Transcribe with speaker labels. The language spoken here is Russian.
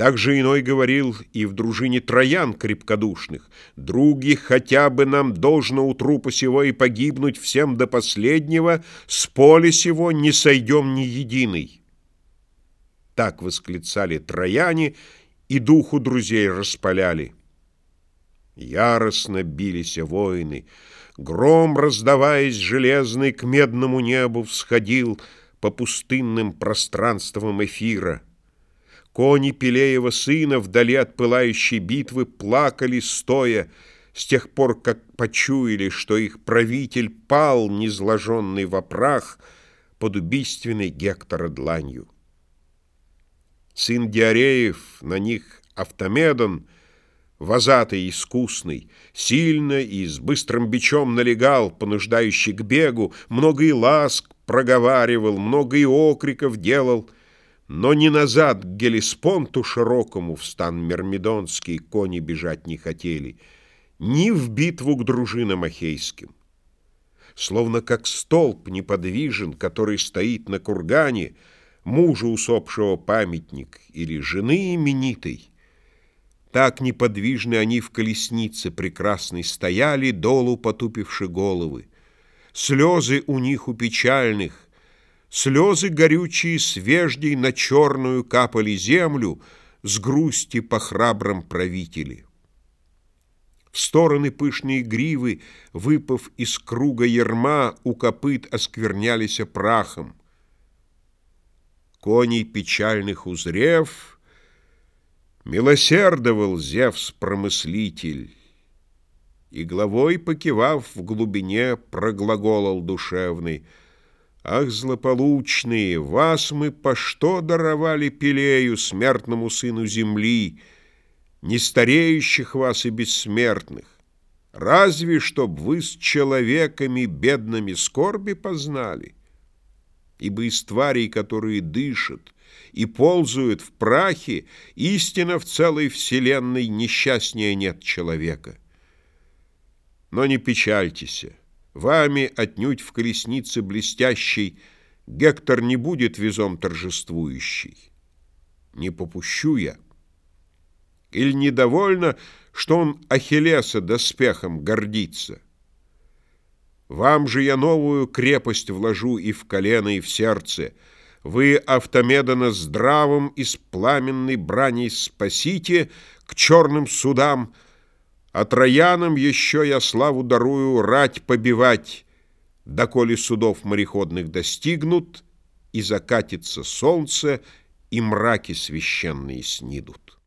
Speaker 1: Также иной говорил и в дружине троян крепкодушных, «Други, хотя бы нам должно у трупа сего и погибнуть всем до последнего, с поля сего не сойдем ни единый». Так восклицали трояне и духу друзей распаляли. Яростно бились воины, гром, раздаваясь железный, к медному небу всходил по пустынным пространствам эфира — Кони Пелеева сына вдали от пылающей битвы плакали стоя, с тех пор, как почуяли, что их правитель пал, незложенный в прах, под убийственной Гектора дланью. Сын Диареев, на них Автомедон, возатый искусный, сильно и с быстрым бичом налегал, понуждающий к бегу, много и ласк проговаривал, много и окриков делал — но ни назад к Гелеспонту широкому в стан Мермидонский кони бежать не хотели, ни в битву к дружинам ахейским. Словно как столб неподвижен, который стоит на кургане, мужа усопшего памятник или жены именитой, так неподвижны они в колеснице прекрасной стояли, долу потупивши головы. Слезы у них у печальных, Слезы горючие с веждей на черную капали землю С грусти по храбром правителе. В стороны пышные гривы, выпав из круга ерма, У копыт осквернялись прахом. Коней печальных узрев, Милосердовал Зевс-промыслитель, И головой покивав в глубине, Проглаголал душевный — Ах, злополучные, вас мы по что даровали Пелею, смертному сыну земли, Не стареющих вас и бессмертных? Разве чтоб вы с человеками бедными скорби познали? Ибо из тварей, которые дышат и ползают в прахе, Истина в целой вселенной несчастнее нет человека. Но не печальтесь, Вами отнюдь в колеснице блестящей Гектор не будет визом торжествующий. Не попущу я. Или недовольно, что он Ахиллеса доспехом гордится? Вам же я новую крепость вложу и в колено, и в сердце. Вы Автомедона здравым из пламенной брани спасите к черным судам, а троянам еще я славу дарую рать побивать, доколе судов мореходных достигнут, и закатится солнце, и мраки священные снидут.